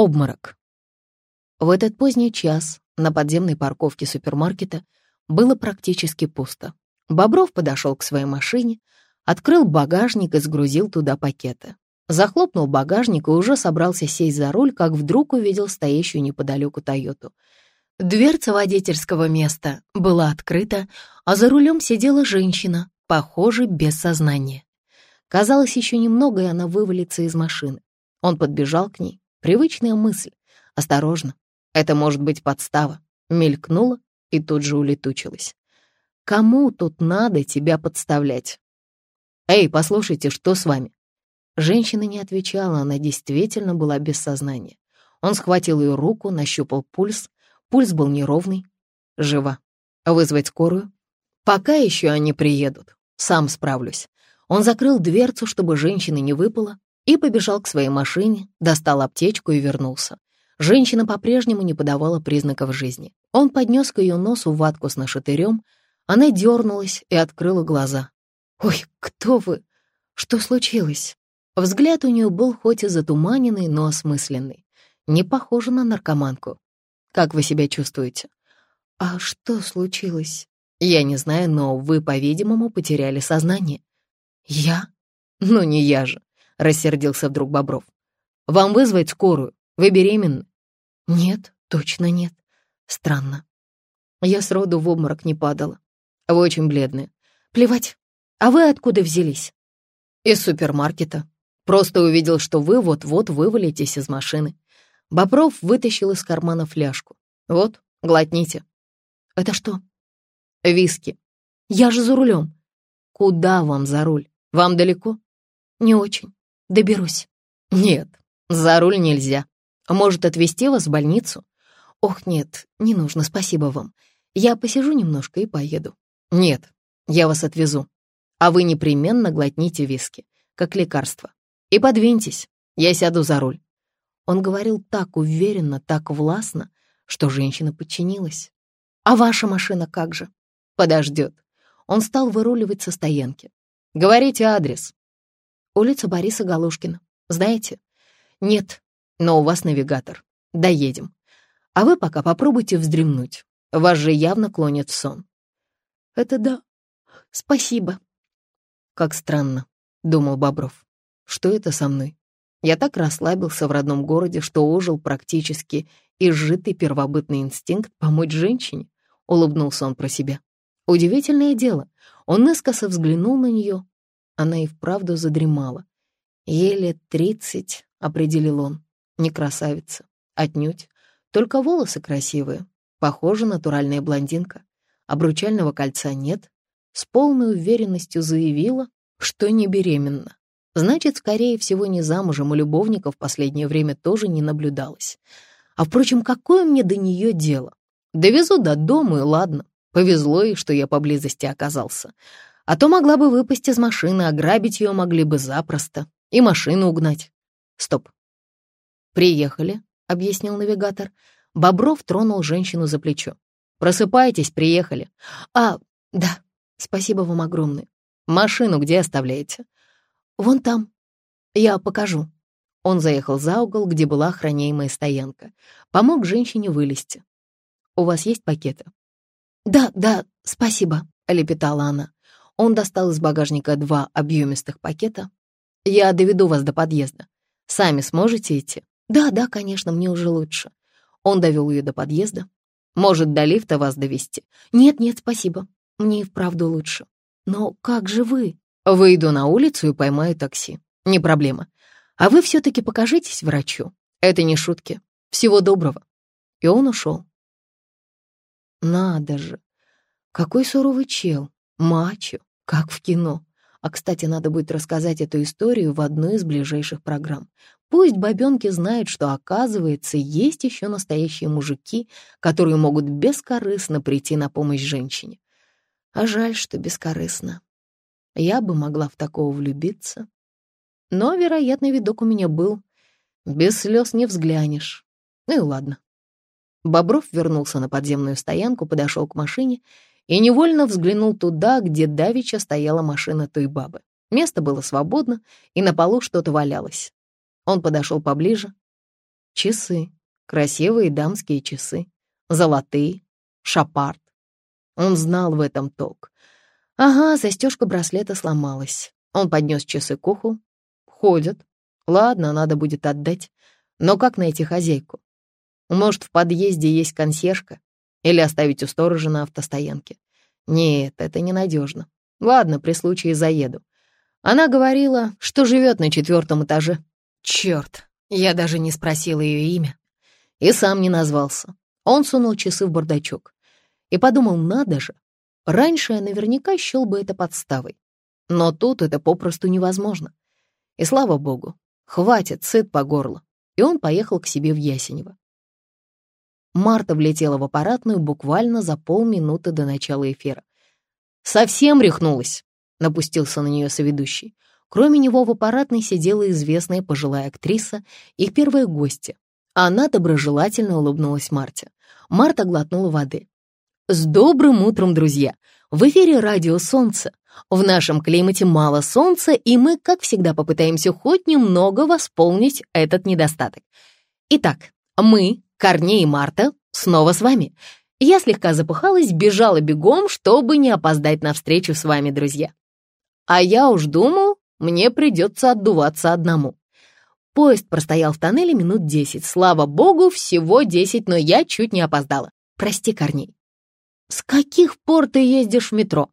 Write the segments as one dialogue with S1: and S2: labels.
S1: Обморок. В этот поздний час на подземной парковке супермаркета было практически пусто. Бобров подошел к своей машине, открыл багажник и сгрузил туда пакеты. Захлопнул багажник и уже собрался сесть за руль, как вдруг увидел стоящую неподалеку Тойоту. Дверца водительского места была открыта, а за рулем сидела женщина, похоже, без сознания. Казалось, еще немного, и она вывалится из машины. Он подбежал к ней. Привычная мысль. Осторожно, это может быть подстава. Мелькнула и тут же улетучилась. Кому тут надо тебя подставлять? «Эй, послушайте, что с вами?» Женщина не отвечала, она действительно была без сознания. Он схватил ее руку, нащупал пульс. Пульс был неровный. Жива. Вызвать скорую? Пока еще они приедут. Сам справлюсь. Он закрыл дверцу, чтобы женщина не выпала, и побежал к своей машине, достал аптечку и вернулся. Женщина по-прежнему не подавала признаков жизни. Он поднес к ее носу ватку с нашатырем. Она дернулась и открыла глаза. «Ой, кто вы? Что случилось?» Взгляд у нее был хоть и затуманенный, но осмысленный. Не похоже на наркоманку. «Как вы себя чувствуете?» «А что случилось?» «Я не знаю, но вы, по-видимому, потеряли сознание». «Я?» «Ну, не я же», — рассердился вдруг Бобров. «Вам вызвать скорую? Вы беременны?» «Нет, точно нет. Странно. Я сроду в обморок не падала. Вы очень бледные. Плевать. А вы откуда взялись?» «Из супермаркета. Просто увидел, что вы вот-вот вывалитесь из машины». Бобров вытащил из кармана фляжку. «Вот, глотните». «Это что?» «Виски. Я же за рулем». «Куда вам за руль? Вам далеко?» «Не очень. Доберусь». «Нет, за руль нельзя. Может, отвезти вас в больницу?» «Ох, нет, не нужно, спасибо вам. Я посижу немножко и поеду». «Нет, я вас отвезу. А вы непременно глотните виски, как лекарство. И подвиньтесь, я сяду за руль». Он говорил так уверенно, так властно, что женщина подчинилась. «А ваша машина как же?» «Подождет». Он стал выруливать со стоянки. «Говорите адрес». «Улица Бориса Галушкина. Знаете?» «Нет, но у вас навигатор. Доедем. А вы пока попробуйте вздремнуть. Вас же явно клонит в сон». «Это да. Спасибо». «Как странно», — думал Бобров. «Что это со мной? Я так расслабился в родном городе, что ожил практически изжитый первобытный инстинкт помочь женщине», — улыбнулся он про себя. Удивительное дело, он искоса взглянул на нее. Она и вправду задремала. Еле тридцать, определил он. Не красавица, отнюдь. Только волосы красивые. Похожа натуральная блондинка. Обручального кольца нет. С полной уверенностью заявила, что не беременна. Значит, скорее всего, не замужем, и любовника в последнее время тоже не наблюдалось. А, впрочем, какое мне до нее дело? Довезу до дома, и ладно. Повезло ей, что я поблизости оказался. А то могла бы выпасть из машины, ограбить ее могли бы запросто. И машину угнать. Стоп. «Приехали», — объяснил навигатор. Бобров тронул женщину за плечо. «Просыпайтесь, приехали». «А, да, спасибо вам огромное. Машину где оставляете?» «Вон там. Я покажу». Он заехал за угол, где была охраняемая стоянка. Помог женщине вылезти. «У вас есть пакеты?» «Да, да, спасибо», — лепетала она. Он достал из багажника два объемистых пакета. «Я доведу вас до подъезда. Сами сможете идти?» «Да, да, конечно, мне уже лучше». Он довел ее до подъезда. «Может, до лифта вас довести «Нет, нет, спасибо. Мне и вправду лучше». «Но как же вы?» «Выйду на улицу и поймаю такси. Не проблема. А вы все-таки покажитесь врачу. Это не шутки. Всего доброго». И он ушел. Надо же! Какой суровый чел. Мачо, как в кино. А, кстати, надо будет рассказать эту историю в одной из ближайших программ. Пусть бабёнки знают, что, оказывается, есть еще настоящие мужики, которые могут бескорыстно прийти на помощь женщине. А жаль, что бескорыстно. Я бы могла в такого влюбиться. Но, вероятно, видок у меня был. Без слез не взглянешь. Ну и ладно. Бобров вернулся на подземную стоянку, подошел к машине и невольно взглянул туда, где давеча стояла машина той бабы. Место было свободно, и на полу что-то валялось. Он подошел поближе. Часы. Красивые дамские часы. Золотые. Шапарт. Он знал в этом толк. Ага, застежка браслета сломалась. Он поднес часы к уху. Ходят. Ладно, надо будет отдать. Но как найти хозяйку? Может, в подъезде есть консьержка? Или оставить у сторожа на автостоянке? Нет, это ненадежно. Ладно, при случае заеду. Она говорила, что живет на четвертом этаже. Черт, я даже не спросила ее имя. И сам не назвался. Он сунул часы в бардачок. И подумал, надо же. Раньше я наверняка счел бы это подставой. Но тут это попросту невозможно. И слава богу, хватит, сыт по горло. И он поехал к себе в Ясенево. Марта влетела в аппаратную буквально за полминуты до начала эфира. «Совсем рехнулась», — напустился на нее соведущий. Кроме него в аппаратной сидела известная пожилая актриса, их первая гостья. Она доброжелательно улыбнулась Марте. Марта глотнула воды. «С добрым утром, друзья! В эфире «Радио Солнце». В нашем климате мало солнца, и мы, как всегда, попытаемся хоть немного восполнить этот недостаток. Итак, мы, Корней и Марта, снова с вами. Я слегка запыхалась, бежала бегом, чтобы не опоздать на встречу с вами, друзья. А я уж думал, мне придется отдуваться одному. Поезд простоял в тоннеле минут десять. Слава богу, всего десять, но я чуть не опоздала. Прости, Корней. С каких пор ты ездишь в метро?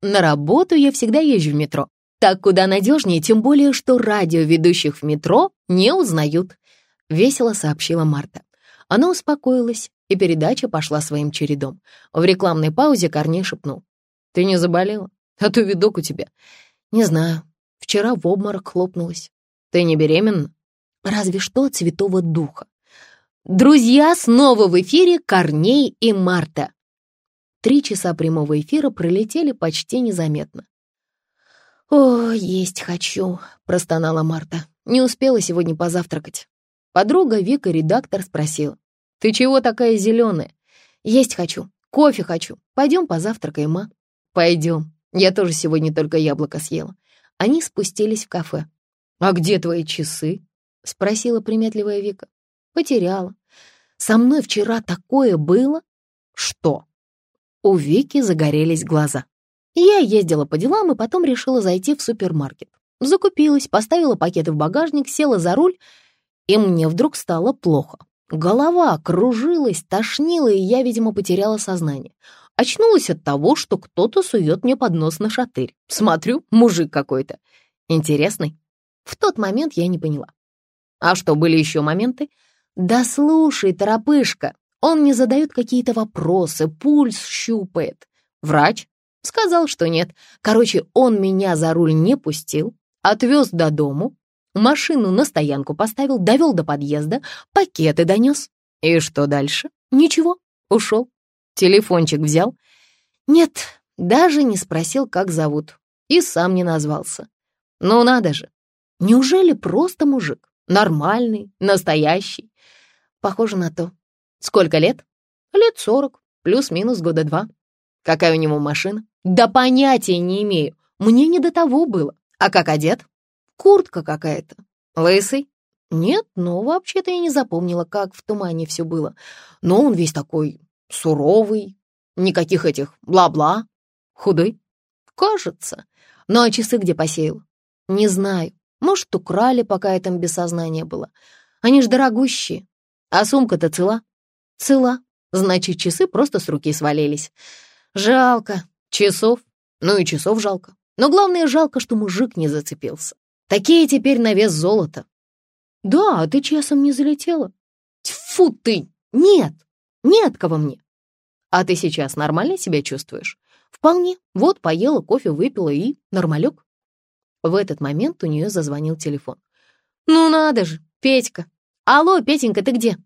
S1: На работу я всегда езжу в метро. Так куда надежнее, тем более, что радиоведущих в метро не узнают. Весело сообщила Марта. Она успокоилась, и передача пошла своим чередом. В рекламной паузе Корней шепнул. «Ты не заболела? А то видок у тебя». «Не знаю. Вчера в обморок хлопнулась». «Ты не беременна?» «Разве что от святого духа». «Друзья, снова в эфире Корней и Марта». Три часа прямого эфира пролетели почти незаметно. «О, есть хочу», — простонала Марта. «Не успела сегодня позавтракать». Подруга Вика, редактор, спросила. «Ты чего такая зеленая?» «Есть хочу. Кофе хочу. Пойдем позавтракаем, а?» «Пойдем. Я тоже сегодня только яблоко съела». Они спустились в кафе. «А где твои часы?» — спросила приметливая Вика. «Потеряла. Со мной вчера такое было?» «Что?» У Вики загорелись глаза. Я ездила по делам и потом решила зайти в супермаркет. Закупилась, поставила пакеты в багажник, села за руль, и мне вдруг стало плохо. Голова кружилась, тошнила, и я, видимо, потеряла сознание. Очнулась от того, что кто-то сует мне под нос на шатырь. Смотрю, мужик какой-то. Интересный. В тот момент я не поняла. А что, были еще моменты? Да слушай, торопышка, он не задает какие-то вопросы, пульс щупает. Врач сказал, что нет. Короче, он меня за руль не пустил, отвез до дому, Машину на стоянку поставил, довел до подъезда, пакеты донес. И что дальше? Ничего, ушел. Телефончик взял. Нет, даже не спросил, как зовут. И сам не назвался. Ну надо же. Неужели просто мужик? Нормальный, настоящий? Похоже на то. Сколько лет? Лет сорок, плюс-минус года два. Какая у него машина? Да понятия не имею. Мне не до того было. А как одет? Куртка какая-то. Лысый? Нет, но вообще-то я не запомнила, как в тумане все было. Но он весь такой суровый, никаких этих бла-бла. Худой? Кажется. Ну а часы где посеял? Не знаю. Может, украли, пока я там без сознания было. Они ж дорогущие. А сумка-то цела? Цела. Значит, часы просто с руки свалились. Жалко. Часов? Ну и часов жалко. Но главное, жалко, что мужик не зацепился. Такие теперь на вес золота. Да, а ты часом не залетела? Тьфу ты! Нет, нет кого мне. А ты сейчас нормально себя чувствуешь? Вполне. Вот поела, кофе выпила и нормалек. В этот момент у нее зазвонил телефон. Ну надо же, Петька. Алло, Петенька, ты где?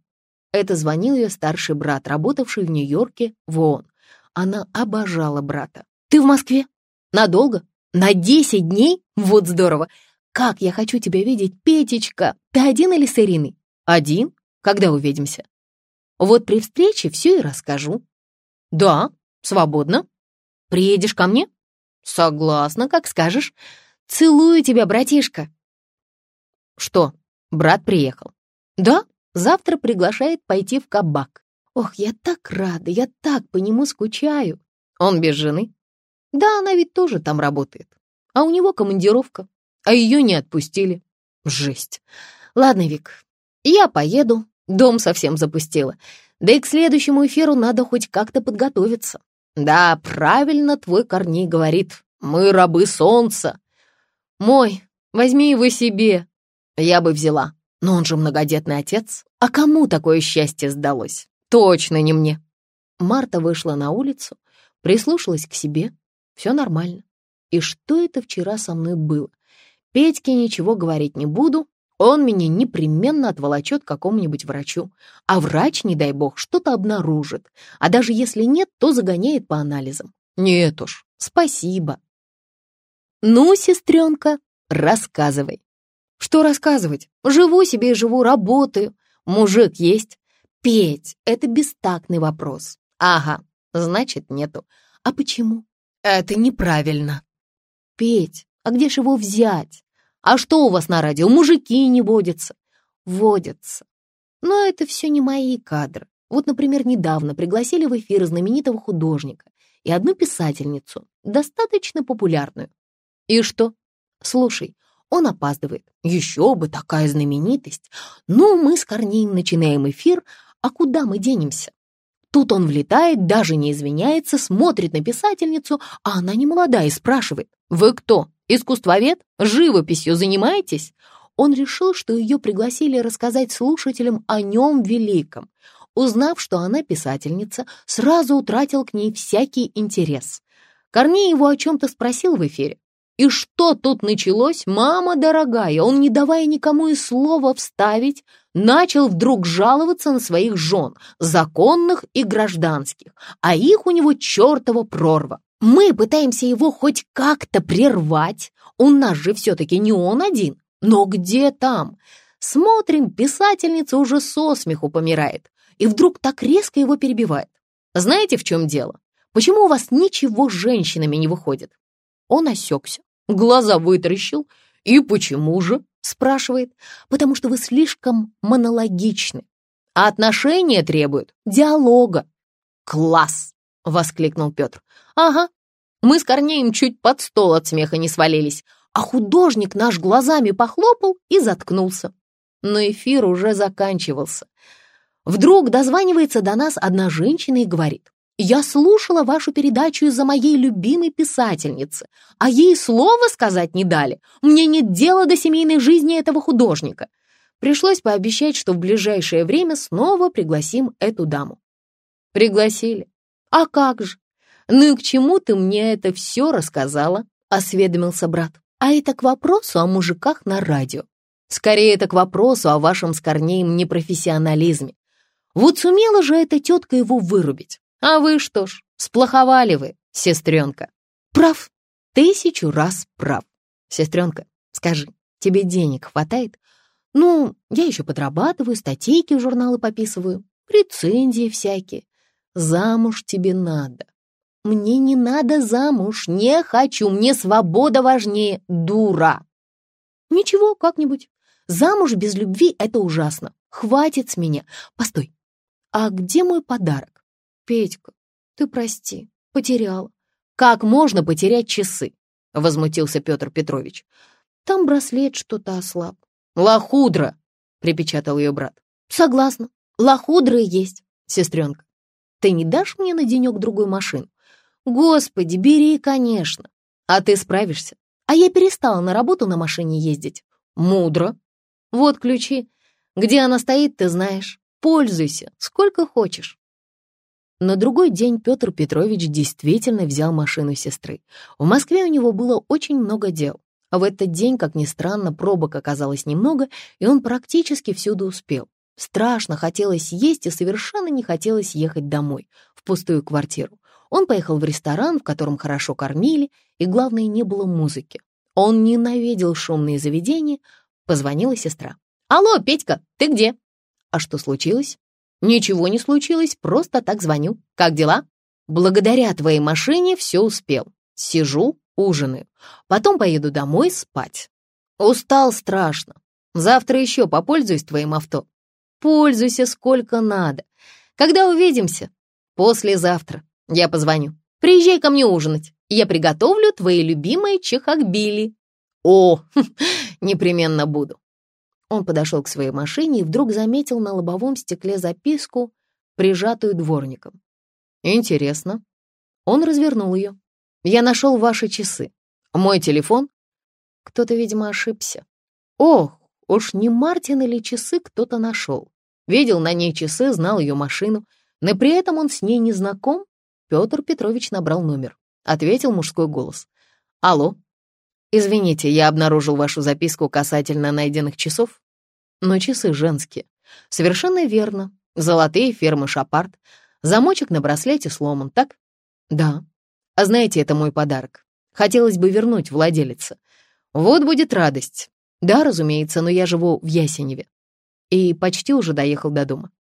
S1: Это звонил ее старший брат, работавший в Нью-Йорке в ООН. Она обожала брата. Ты в Москве? Надолго? На 10 дней? Вот здорово. Как я хочу тебя видеть, Петечка! Ты один или с Ириной? Один? Когда увидимся? Вот при встрече все и расскажу. Да, свободно. Приедешь ко мне? Согласна, как скажешь. Целую тебя, братишка. Что, брат приехал? Да, Завтра приглашает пойти в кабак. Ох, я так рада, я так по нему скучаю. Он без жены? Да, она ведь тоже там работает. А у него командировка, а ее не отпустили. Жесть. Ладно, Вик, я поеду, дом совсем запустила. Да и к следующему эфиру надо хоть как-то подготовиться. Да, правильно твой Корней говорит. Мы рабы солнца. Мой, возьми его себе. Я бы взяла. Но он же многодетный отец. А кому такое счастье сдалось? Точно не мне. Марта вышла на улицу, прислушалась к себе. Все нормально. И что это вчера со мной было? Петьке ничего говорить не буду, он меня непременно отволочет к какому-нибудь врачу. А врач, не дай бог, что-то обнаружит. А даже если нет, то загоняет по анализам. Нет уж, спасибо. Ну, сестренка, рассказывай. Что рассказывать? Живу себе и живу, работаю. Мужик есть. Петь, это бестактный вопрос. Ага, значит, нету. А почему? Это неправильно. Петь, а где ж его взять? А что у вас на радио, мужики не водятся? Водятся. Но это все не мои кадры. Вот, например, недавно пригласили в эфир знаменитого художника и одну писательницу, достаточно популярную. И что? Слушай, он опаздывает. Еще бы, такая знаменитость. Ну, мы с Корнеем начинаем эфир, а куда мы денемся? Тут он влетает, даже не извиняется, смотрит на писательницу, а она не молодая и спрашивает, «Вы кто? Искусствовед? Живописью занимаетесь?» Он решил, что ее пригласили рассказать слушателям о нем великом. Узнав, что она писательница, сразу утратил к ней всякий интерес. Корней его о чем-то спросил в эфире. И что тут началось, мама дорогая? Он, не давая никому и слова вставить, начал вдруг жаловаться на своих жен, законных и гражданских, а их у него чертова прорва. Мы пытаемся его хоть как-то прервать. У нас же все-таки не он один. Но где там? Смотрим, писательница уже со смеху помирает. И вдруг так резко его перебивает. Знаете, в чем дело? Почему у вас ничего с женщинами не выходит? Он осекся, глаза вытаращил. «И почему же?» — спрашивает. «Потому что вы слишком монологичны. А отношения требуют диалога». «Класс!» — воскликнул Петр. «Ага, мы с Корнеем чуть под стол от смеха не свалились, а художник наш глазами похлопал и заткнулся. Но эфир уже заканчивался. Вдруг дозванивается до нас одна женщина и говорит, «Я слушала вашу передачу из-за моей любимой писательницы, а ей слова сказать не дали. Мне нет дела до семейной жизни этого художника». Пришлось пообещать, что в ближайшее время снова пригласим эту даму. Пригласили. А как же? «Ну и к чему ты мне это все рассказала?» — осведомился брат. «А это к вопросу о мужиках на радио. Скорее, это к вопросу о вашем с Корнеем непрофессионализме. Вот сумела же эта тетка его вырубить. А вы что ж, сплоховали вы, сестренка?» «Прав, тысячу раз прав. Сестренка, скажи, тебе денег хватает? Ну, я еще подрабатываю, статейки в журналы пописываю, рецензии всякие. Замуж тебе надо. Мне не надо замуж, не хочу, мне свобода важнее, дура. Ничего, как-нибудь. Замуж без любви — это ужасно. Хватит с меня. Постой, а где мой подарок? Петька, ты прости, потеряла. Как можно потерять часы? Возмутился Петр Петрович. Там браслет что-то ослаб. Лохудра, припечатал ее брат. Согласна, лохудра есть, сестренка. Ты не дашь мне на денек-другой машину? Господи, бери, конечно. А ты справишься. А я перестала на работу на машине ездить. Мудро. Вот ключи. Где она стоит, ты знаешь. Пользуйся, сколько хочешь. На другой день Петр Петрович действительно взял машину сестры. В Москве у него было очень много дел. А в этот день, как ни странно, пробок оказалось немного, и он практически всюду успел. Страшно хотелось есть и совершенно не хотелось ехать домой, в пустую квартиру. Он поехал в ресторан, в котором хорошо кормили, и, главное, не было музыки. Он ненавидел шумные заведения. Позвонила сестра. «Алло, Петька, ты где?» «А что случилось?» «Ничего не случилось, просто так звоню. Как дела?» «Благодаря твоей машине все успел. Сижу, ужинаю. Потом поеду домой спать. Устал страшно. Завтра еще попользуюсь твоим авто. пользуйся сколько надо. Когда увидимся? Послезавтра. Я позвоню. Приезжай ко мне ужинать. Я приготовлю твои любимые чехакбили. О, непременно буду. Он подошел к своей машине и вдруг заметил на лобовом стекле записку, прижатую дворником. Интересно. Он развернул ее. Я нашел ваши часы. Мой телефон? Кто-то, видимо, ошибся. Ох, уж не Мартин или часы кто-то нашел. Видел на ней часы, знал ее машину, но при этом он с ней не знаком. Петр Петрович набрал номер. Ответил мужской голос. «Алло. Извините, я обнаружил вашу записку касательно найденных часов. Но часы женские. Совершенно верно. Золотые фермы Шапарт. Замочек на браслете сломан, так? Да. А знаете, это мой подарок. Хотелось бы вернуть владелице. Вот будет радость. Да, разумеется, но я живу в Ясеневе. И почти уже доехал до дома.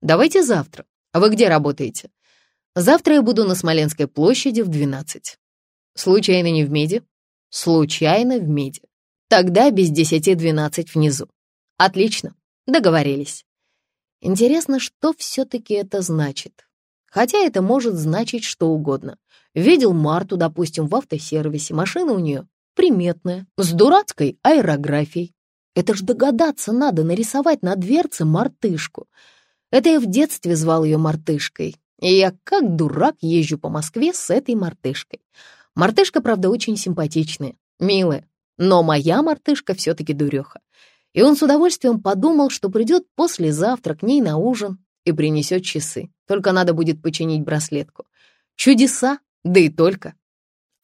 S1: Давайте завтра. Вы где работаете? Завтра я буду на Смоленской площади в 12. Случайно не в меди? Случайно в меди. Тогда без десяти двенадцать внизу. Отлично, договорились. Интересно, что все-таки это значит? Хотя это может значить что угодно. Видел Марту, допустим, в автосервисе, машина у нее приметная, с дурацкой аэрографией. Это ж догадаться надо нарисовать на дверце мартышку. Это я в детстве звал ее мартышкой, и я как дурак езжу по Москве с этой мартышкой. Мартышка, правда, очень симпатичная, милая, но моя мартышка все-таки дуреха и он с удовольствием подумал, что придет послезавтра к ней на ужин и принесет часы. Только надо будет починить браслетку. Чудеса, да и только.